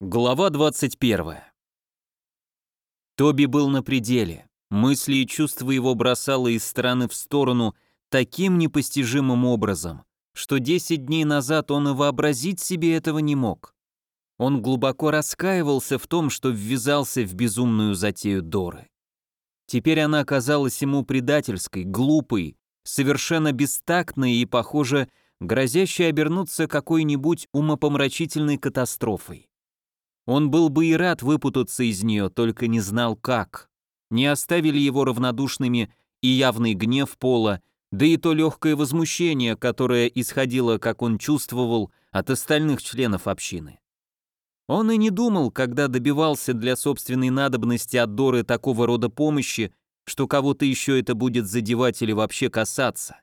Глава 21. Тоби был на пределе. Мысли и чувства его бросало из стороны в сторону таким непостижимым образом, что 10 дней назад он и вообразить себе этого не мог. Он глубоко раскаивался в том, что ввязался в безумную затею Доры. Теперь она казалась ему предательской, глупой, совершенно бестактной и, похоже, грозящей обернуться какой-нибудь умопомрачительной катастрофой. Он был бы и рад выпутаться из нее, только не знал как. Не оставили его равнодушными и явный гнев Пола, да и то легкое возмущение, которое исходило, как он чувствовал, от остальных членов общины. Он и не думал, когда добивался для собственной надобности от Доры такого рода помощи, что кого-то еще это будет задевать или вообще касаться.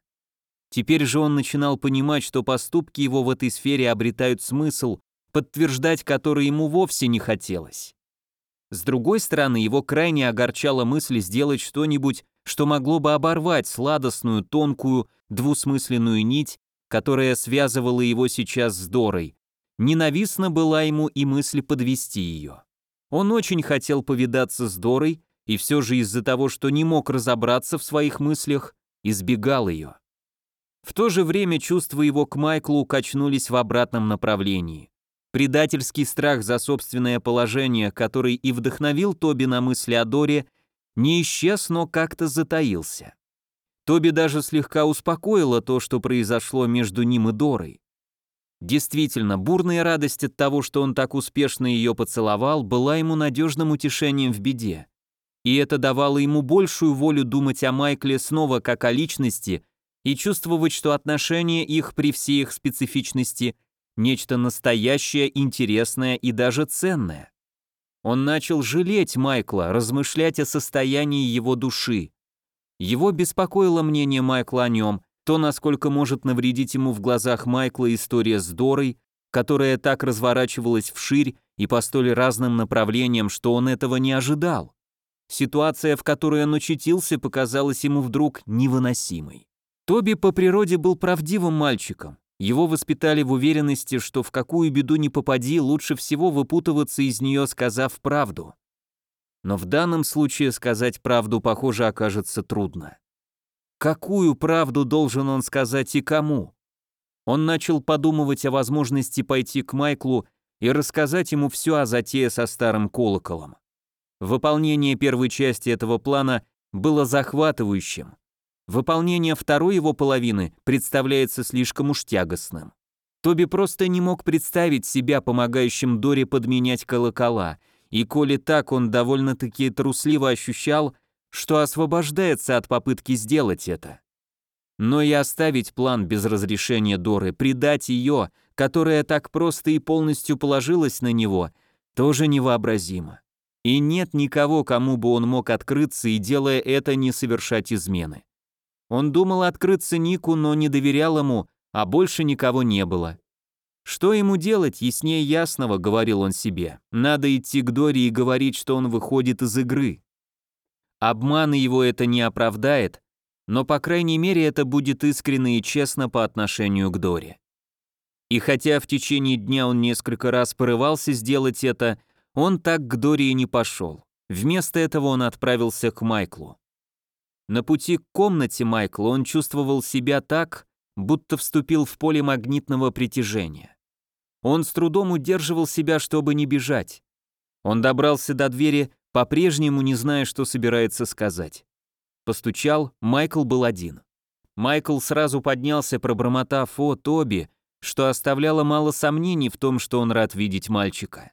Теперь же он начинал понимать, что поступки его в этой сфере обретают смысл, подтверждать который ему вовсе не хотелось. С другой стороны, его крайне огорчала мысль сделать что-нибудь, что могло бы оборвать сладостную, тонкую, двусмысленную нить, которая связывала его сейчас с Дорой. Ненавистна была ему и мысль подвести ее. Он очень хотел повидаться с Дорой, и все же из-за того, что не мог разобраться в своих мыслях, избегал ее. В то же время чувства его к Майклу качнулись в обратном направлении. Предательский страх за собственное положение, который и вдохновил Тоби на мысли о Доре, не исчез, но как-то затаился. Тоби даже слегка успокоило то, что произошло между ним и Дорой. Действительно, бурная радость от того, что он так успешно ее поцеловал, была ему надежным утешением в беде. И это давало ему большую волю думать о Майкле снова как о личности и чувствовать, что отношения их при всей их специфичности нечто настоящее, интересное и даже ценное. Он начал жалеть Майкла, размышлять о состоянии его души. Его беспокоило мнение Майкла о нем, то, насколько может навредить ему в глазах Майкла история с Дорой, которая так разворачивалась вширь и по столь разным направлениям, что он этого не ожидал. Ситуация, в которой он очутился, показалась ему вдруг невыносимой. Тоби по природе был правдивым мальчиком. Его воспитали в уверенности, что в какую беду не попади, лучше всего выпутываться из нее, сказав правду. Но в данном случае сказать правду, похоже, окажется трудно. Какую правду должен он сказать и кому? Он начал подумывать о возможности пойти к Майклу и рассказать ему все о затее со старым колоколом. Выполнение первой части этого плана было захватывающим, Выполнение второй его половины представляется слишком уж тягостным. Тоби просто не мог представить себя помогающим Доре подменять колокола, и коли так он довольно-таки трусливо ощущал, что освобождается от попытки сделать это. Но и оставить план без разрешения Доры, предать ее, которая так просто и полностью положилась на него, тоже невообразимо. И нет никого, кому бы он мог открыться и, делая это, не совершать измены. Он думал открыться Нику, но не доверял ему, а больше никого не было. Что ему делать, яснее ясного, говорил он себе. Надо идти к Дори и говорить, что он выходит из игры. Обман его это не оправдает, но по крайней мере это будет искренне и честно по отношению к Дори. И хотя в течение дня он несколько раз порывался сделать это, он так к Дори и не пошел. Вместо этого он отправился к Майклу. На пути к комнате Майкла он чувствовал себя так, будто вступил в поле магнитного притяжения. Он с трудом удерживал себя, чтобы не бежать. Он добрался до двери, по-прежнему не зная, что собирается сказать. Постучал, Майкл был один. Майкл сразу поднялся, пробормотав «О, Тоби», что оставляло мало сомнений в том, что он рад видеть мальчика.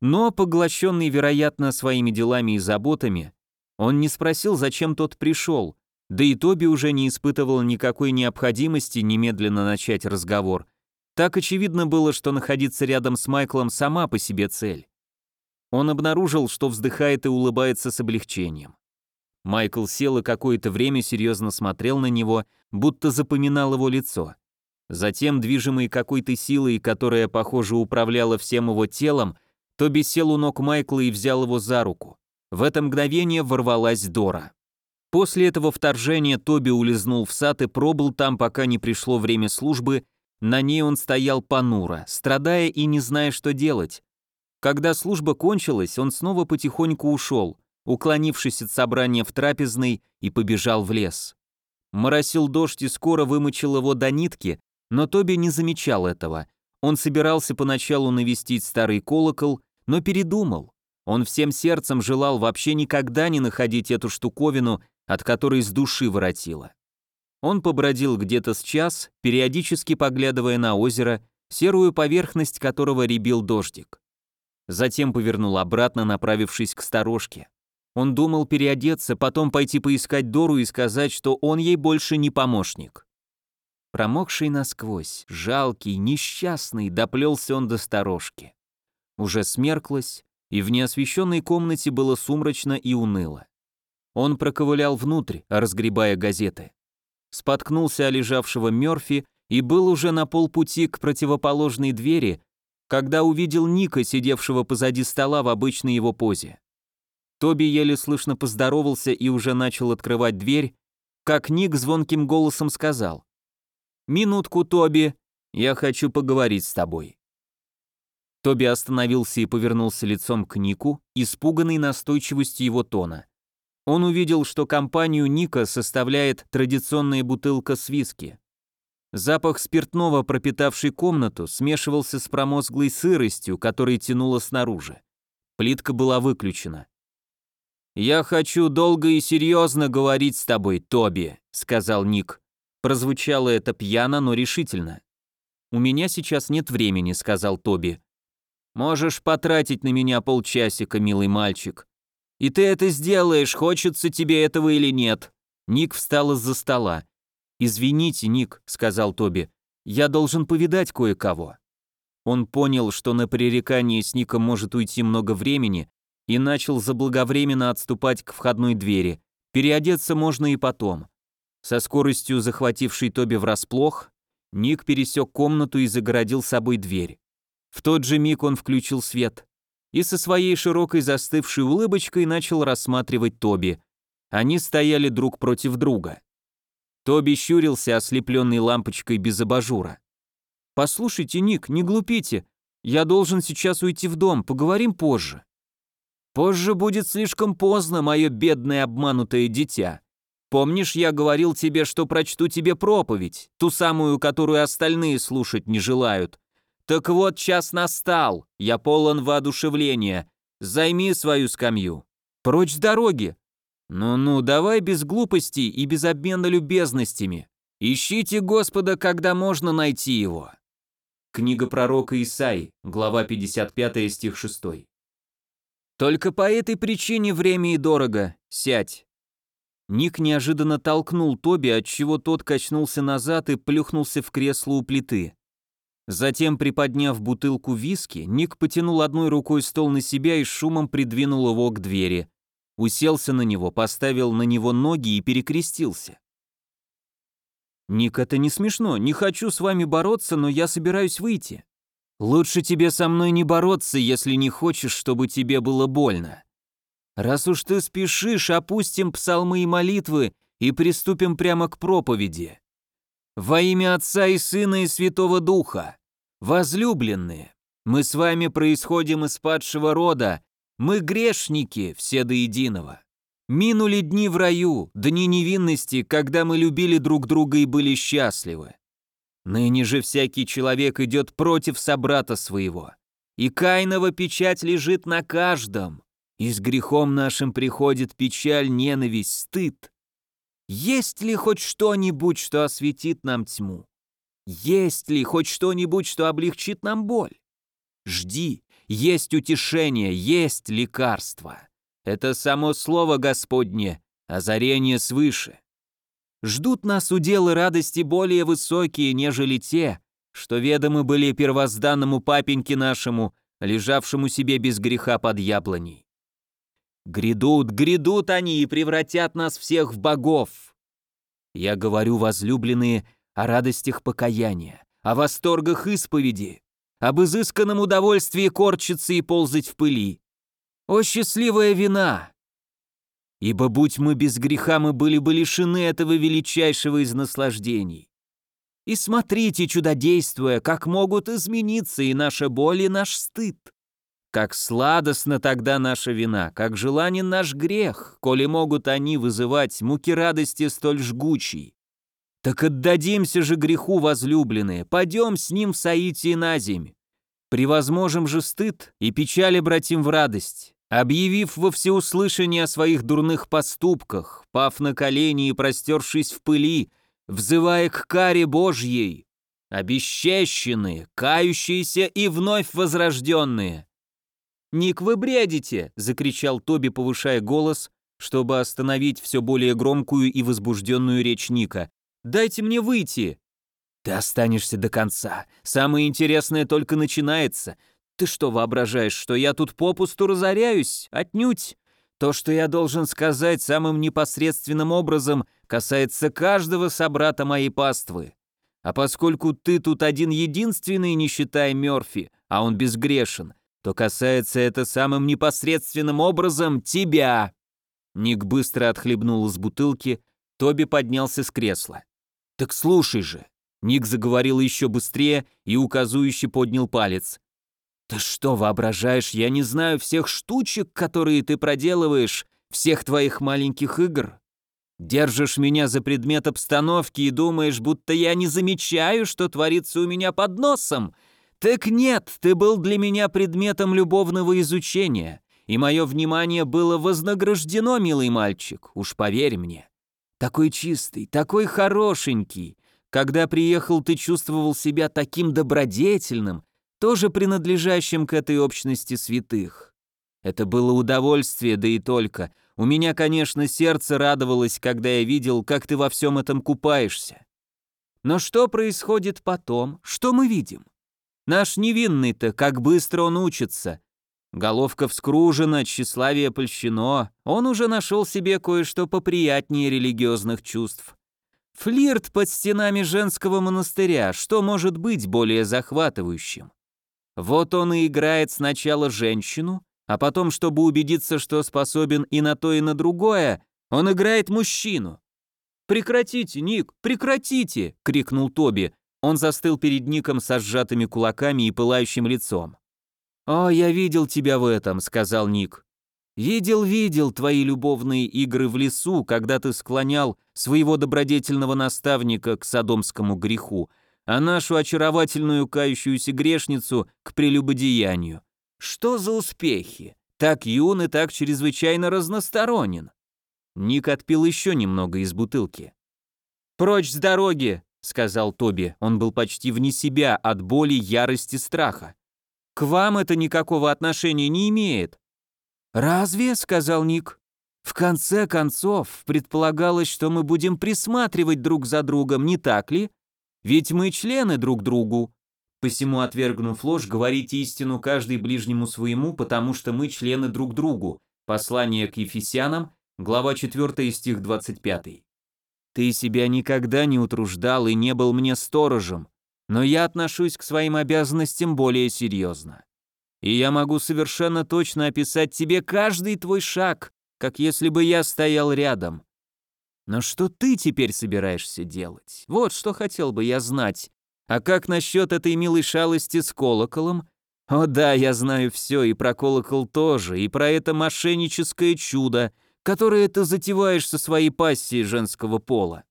Но, поглощенный, вероятно, своими делами и заботами, он не спросил, зачем тот пришел, да и Тоби уже не испытывал никакой необходимости немедленно начать разговор. Так очевидно было, что находиться рядом с Майклом сама по себе цель. Он обнаружил, что вздыхает и улыбается с облегчением. Майкл сел и какое-то время серьезно смотрел на него, будто запоминал его лицо. Затем, движимый какой-то силой, которая, похоже, управляла всем его телом, Тоби сел у ног Майкла и взял его за руку. В это мгновение ворвалась Дора. После этого вторжения Тоби улизнул в сад и пробыл там, пока не пришло время службы, на ней он стоял понуро, страдая и не зная, что делать. Когда служба кончилась, он снова потихоньку ушел, уклонившись от собрания в трапезной, и побежал в лес. Моросил дождь и скоро вымочил его до нитки, но Тоби не замечал этого. Он собирался поначалу навестить старый колокол, но передумал. Он всем сердцем желал вообще никогда не находить эту штуковину, от которой с души воротило. Он побродил где-то с час, периодически поглядывая на озеро, серую поверхность которого рябил дождик. Затем повернул обратно, направившись к сторожке. Он думал переодеться, потом пойти поискать Дору и сказать, что он ей больше не помощник. Промокший насквозь, жалкий, несчастный, доплелся он до сторожки. Уже смерклось, и в неосвещенной комнате было сумрачно и уныло. Он проковылял внутрь, разгребая газеты. Споткнулся о лежавшего Мёрфи и был уже на полпути к противоположной двери, когда увидел Ника, сидевшего позади стола в обычной его позе. Тоби еле слышно поздоровался и уже начал открывать дверь, как Ник звонким голосом сказал. «Минутку, Тоби, я хочу поговорить с тобой». Тоби остановился и повернулся лицом к Нику, испуганный настойчивостью его тона. Он увидел, что компанию Ника составляет традиционная бутылка с виски. Запах спиртного, пропитавший комнату, смешивался с промозглой сыростью, которая тянула снаружи. Плитка была выключена. «Я хочу долго и серьезно говорить с тобой, Тоби», — сказал Ник. Прозвучало это пьяно, но решительно. «У меня сейчас нет времени», — сказал Тоби. «Можешь потратить на меня полчасика, милый мальчик. И ты это сделаешь, хочется тебе этого или нет». Ник встал из-за стола. «Извините, Ник», — сказал Тоби, — «я должен повидать кое-кого». Он понял, что на пререкание с Ником может уйти много времени, и начал заблаговременно отступать к входной двери. Переодеться можно и потом. Со скоростью захватившей Тоби врасплох, Ник пересек комнату и загородил собой дверь. В тот же миг он включил свет и со своей широкой застывшей улыбочкой начал рассматривать Тоби. Они стояли друг против друга. Тоби щурился, ослепленный лампочкой без абажура. «Послушайте, Ник, не глупите. Я должен сейчас уйти в дом, поговорим позже». «Позже будет слишком поздно, мое бедное обманутое дитя. Помнишь, я говорил тебе, что прочту тебе проповедь, ту самую, которую остальные слушать не желают? Так вот, час настал, я полон воодушевления. Займи свою скамью. Прочь с дороги. Ну-ну, давай без глупостей и без обмена любезностями. Ищите Господа, когда можно найти его». Книга пророка Исаи, глава 55, стих 6. «Только по этой причине время и дорого. Сядь. Ник неожиданно толкнул Тоби, отчего тот качнулся назад и плюхнулся в кресло у плиты. Затем, приподняв бутылку виски, Ник потянул одной рукой стол на себя и шумом придвинул его к двери. Уселся на него, поставил на него ноги и перекрестился. «Ник, это не смешно. Не хочу с вами бороться, но я собираюсь выйти. Лучше тебе со мной не бороться, если не хочешь, чтобы тебе было больно. Раз уж ты спешишь, опустим псалмы и молитвы и приступим прямо к проповеди. Во имя Отца и Сына и Святого Духа, возлюбленные, мы с вами происходим из падшего рода, мы грешники, все до единого. Минули дни в раю, дни невинности, когда мы любили друг друга и были счастливы. Ныне же всякий человек идет против собрата своего, и Каинова печать лежит на каждом. И с грехом нашим приходит печаль, ненависть, стыд. Есть ли хоть что-нибудь, что осветит нам тьму? Есть ли хоть что-нибудь, что облегчит нам боль? Жди, есть утешение, есть лекарство. Это само слово Господне, озарение свыше. Ждут нас уделы радости более высокие, нежели те, что ведомы были первозданному папеньке нашему, лежавшему себе без греха под яблоней. Грядут, грядут они и превратят нас всех в богов. Я говорю, возлюбленные, о радостях покаяния, о восторгах исповеди, об изысканном удовольствии корчиться и ползать в пыли. О счастливая вина! Ибо будь мы без греха, мы были бы лишены этого величайшего из наслаждений. И смотрите, чудодействуя, как могут измениться и наша боль, и наш стыд. Как сладостна тогда наша вина, как желанен наш грех, коли могут они вызывать муки радости столь жгучей. Так отдадимся же греху, возлюбленные, пойдем с ним в соитие на земь. Превозможем же стыд и печаль обратим в радость, объявив во всеуслышание о своих дурных поступках, пав на колени и простершись в пыли, взывая к каре Божьей, обесчещенные, кающиеся и вновь возрожденные. «Ник, вы бредите!» — закричал Тоби, повышая голос, чтобы остановить все более громкую и возбужденную речь Ника. «Дайте мне выйти!» «Ты останешься до конца. Самое интересное только начинается. Ты что, воображаешь, что я тут попусту разоряюсь? Отнюдь! То, что я должен сказать самым непосредственным образом, касается каждого собрата моей паствы. А поскольку ты тут один единственный, не считая Мёрфи, а он безгрешен, то касается это самым непосредственным образом тебя». Ник быстро отхлебнул из бутылки, Тоби поднялся с кресла. «Так слушай же!» Ник заговорил еще быстрее и указующе поднял палец. «Ты что, воображаешь, я не знаю всех штучек, которые ты проделываешь, всех твоих маленьких игр? Держишь меня за предмет обстановки и думаешь, будто я не замечаю, что творится у меня под носом? Так нет, ты был для меня предметом любовного изучения, и мое внимание было вознаграждено, милый мальчик, уж поверь мне. Такой чистый, такой хорошенький. Когда приехал, ты чувствовал себя таким добродетельным, тоже принадлежащим к этой общности святых. Это было удовольствие, да и только — у меня, конечно, сердце радовалось, когда я видел, как ты во всем этом купаешься. Но что происходит потом? Что мы видим? Наш невинный-то, как быстро он учится. Головка вскружена, тщеславие польщено, он уже нашел себе кое-что поприятнее религиозных чувств. Флирт под стенами женского монастыря, что может быть более захватывающим? Вот он и играет сначала женщину, а потом, чтобы убедиться, что способен и на то, и на другое, он играет мужчину. «Прекратите, Ник, прекратите!» — крикнул Тоби. Он застыл перед Ником со сжатыми кулаками и пылающим лицом. «О, я видел тебя в этом», — сказал Ник. «Видел, видел твои любовные игры в лесу, когда ты склонял своего добродетельного наставника к садомскому греху, а нашу очаровательную кающуюся грешницу к прелюбодеянию. Что за успехи? Так юн и так чрезвычайно разносторонен. Ник отпил еще немного из бутылки. «Прочь с дороги!» — сказал Тоби. Он был почти вне себя от боли, ярости, страха. «К вам это никакого отношения не имеет». «Разве?» — сказал Ник. «В конце концов, предполагалось, что мы будем присматривать друг за другом, не так ли? Ведь мы члены друг другу. Посему, отвергнув ложь, говорите истину каждый ближнему своему, потому что мы члены друг другу. Послание к Ефесянам, глава 4, стих 25. Ты себя никогда не утруждал и не был мне сторожем, но я отношусь к своим обязанностям более серьезно. И я могу совершенно точно описать тебе каждый твой шаг, как если бы я стоял рядом. Но что ты теперь собираешься делать? Вот что хотел бы я знать, а как насчет этой милой шалости с колоколом? О да, я знаю все, и про колокол тоже, и про это мошенническое чудо, которое ты затеваешь со своей пассией женского пола.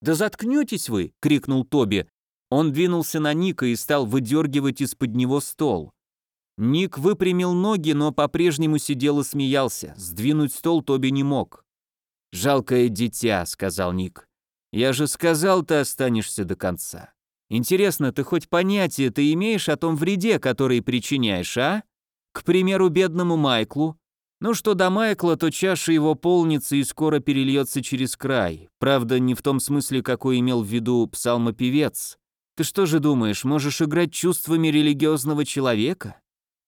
«Да заткнетесь вы!» — крикнул Тоби. Он двинулся на Ника и стал выдергивать из-под него стол. Ник выпрямил ноги, но по-прежнему сидел и смеялся. Сдвинуть стол Тоби не мог. «Жалкое дитя», — сказал Ник. «Я же сказал, ты останешься до конца. Интересно, ты хоть понятие ты имеешь о том вреде, который причиняешь, а? К примеру, бедному Майклу. Ну что до Майкла, то чаша его полнится и скоро перельется через край. Правда, не в том смысле, какой имел в виду псалмопевец. Ты что же думаешь, можешь играть чувствами религиозного человека?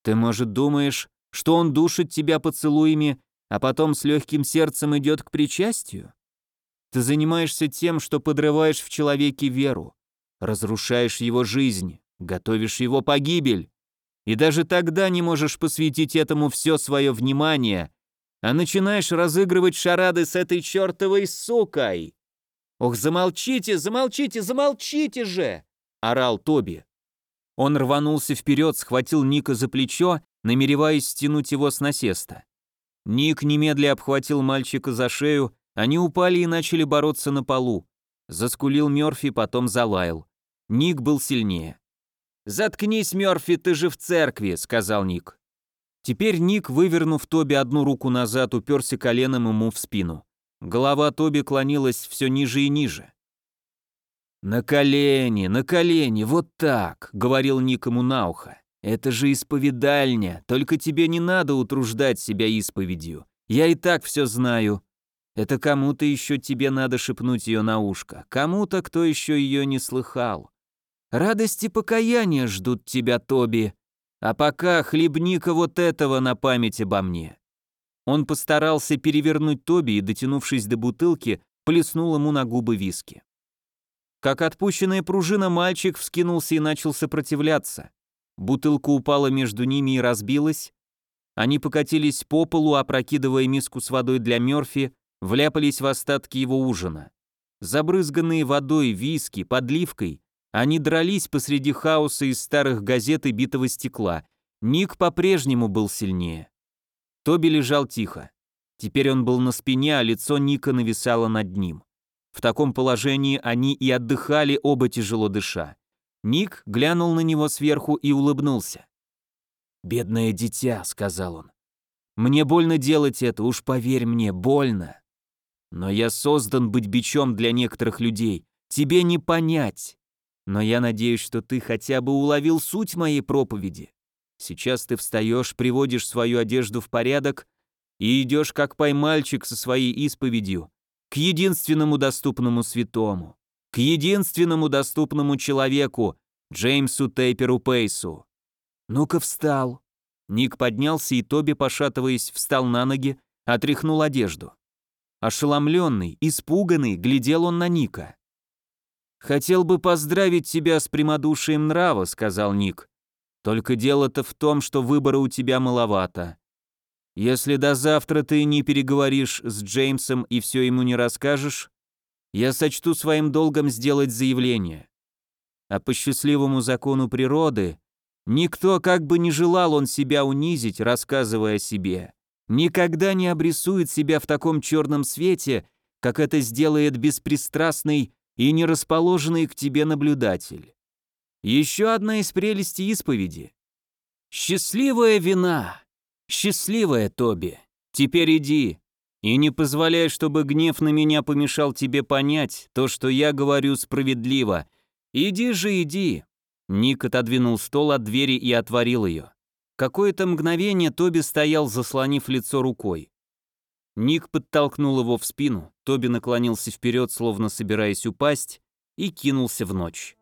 Ты, может, думаешь, что он душит тебя поцелуями, а потом с легким сердцем идет к причастию? Ты занимаешься тем, что подрываешь в человеке веру разрушаешь его жизнь, готовишь его погибель. И даже тогда не можешь посвятить этому все свое внимание, а начинаешь разыгрывать шарады с этой чертовой сукой. «Ох, замолчите, замолчите, замолчите же!» — орал Тоби. Он рванулся вперед, схватил Ника за плечо намереваясь стянуть его с насеста. Ник немедля обхватил мальчика за шею, они упали и начали бороться на полу. Заскулил Мёрфи, потом залаял. Ник был сильнее. «Заткнись, Мёрфи, ты же в церкви», — сказал Ник. Теперь Ник, вывернув Тоби одну руку назад, уперся коленом ему в спину. Голова Тоби клонилась все ниже и ниже. «На колени, на колени, вот так», — говорил Ник ему на ухо. «Это же исповедальня, только тебе не надо утруждать себя исповедью. Я и так все знаю. Это кому-то еще тебе надо шепнуть ее на ушко, кому-то, кто еще ее не слыхал. Радости покаяния ждут тебя, Тоби. А пока хлебника вот этого на память обо мне». Он постарался перевернуть Тоби и, дотянувшись до бутылки, плеснул ему на губы виски. Как отпущенная пружина, мальчик вскинулся и начал сопротивляться. Бутылка упала между ними и разбилась. Они покатились по полу, опрокидывая миску с водой для Мёрфи, вляпались в остатки его ужина. Забрызганные водой, виски, подливкой, они дрались посреди хаоса из старых газет и битого стекла. Ник по-прежнему был сильнее. Тоби лежал тихо. Теперь он был на спине, а лицо Ника нависало над ним. В таком положении они и отдыхали оба тяжело дыша. Ник глянул на него сверху и улыбнулся. «Бедное дитя», — сказал он. «Мне больно делать это, уж поверь мне, больно. Но я создан быть бичом для некоторых людей, тебе не понять. Но я надеюсь, что ты хотя бы уловил суть моей проповеди. Сейчас ты встаешь, приводишь свою одежду в порядок и идешь как поймальчик со своей исповедью, к единственному доступному святому, к единственному доступному человеку, Джеймсу Тейперу Пейсу. Ну-ка встал. Ник поднялся, и Тоби, пошатываясь, встал на ноги, отряхнул одежду. Ошеломленный, испуганный, глядел он на Ника. «Хотел бы поздравить тебя с прямодушием нрава», — сказал Ник. «Только дело-то в том, что выбора у тебя маловато. Если до завтра ты не переговоришь с Джеймсом и все ему не расскажешь, я сочту своим долгом сделать заявление. А по счастливому закону природы, никто, как бы ни желал он себя унизить, рассказывая о себе, никогда не обрисует себя в таком черном свете, как это сделает беспристрастный и не расположенный к тебе наблюдатель. Еще одна из прелестей исповеди. Счастливая вина. «Счастливая, Тоби. Теперь иди. И не позволяй, чтобы гнев на меня помешал тебе понять то, что я говорю справедливо. Иди же, иди». Ник отодвинул стол от двери и отворил ее. Какое-то мгновение Тоби стоял, заслонив лицо рукой. Ник подтолкнул его в спину, Тоби наклонился вперед, словно собираясь упасть, и кинулся в ночь.